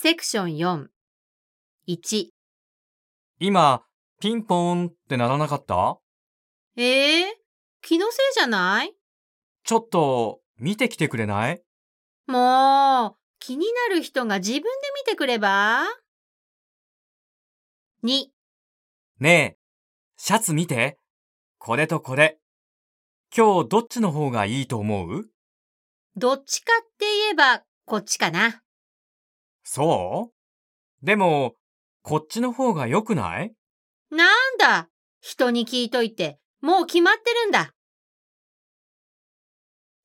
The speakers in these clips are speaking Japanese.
セクション4。1。今、ピンポーンってならなかった？ええ気のせいじゃない？ちょっと、見てきてくれない？もう、気になる人が自分で見てくれば ?2。ねえ、シャツ見て。これとこれ。今日どっちの方がいいと思う？どっちかって言えば、こっちかな。そう？でも、こっちの方が良くない？なんだ？人に聞いといて、もう決まってるんだ。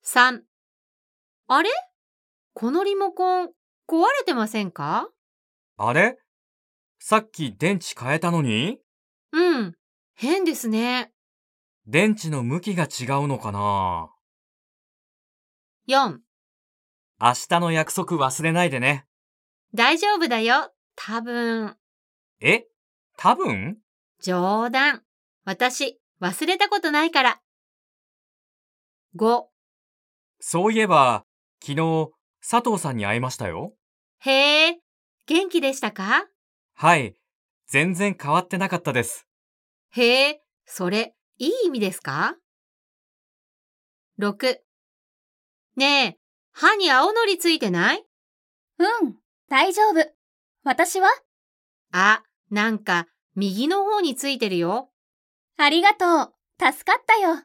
3。あれ？このリモコン、壊れてませんか？あれ？さっき電池変えたのに？うん。変ですね。電池の向きが違うのかな？4。明日の約束忘れないでね。大丈夫だよ。多分。え？多分？冗談。私、忘れたことないから。5。そういえば、昨日、佐藤さんに会いましたよ。へえ、元気でしたか？はい。全然変わってなかったです。へえ、それ、いい意味ですか ?6。ねえ、歯に青のりついてない？うん、大丈夫。私は？あ、なんか、右の方についてるよ。ありがとう。助かったよ。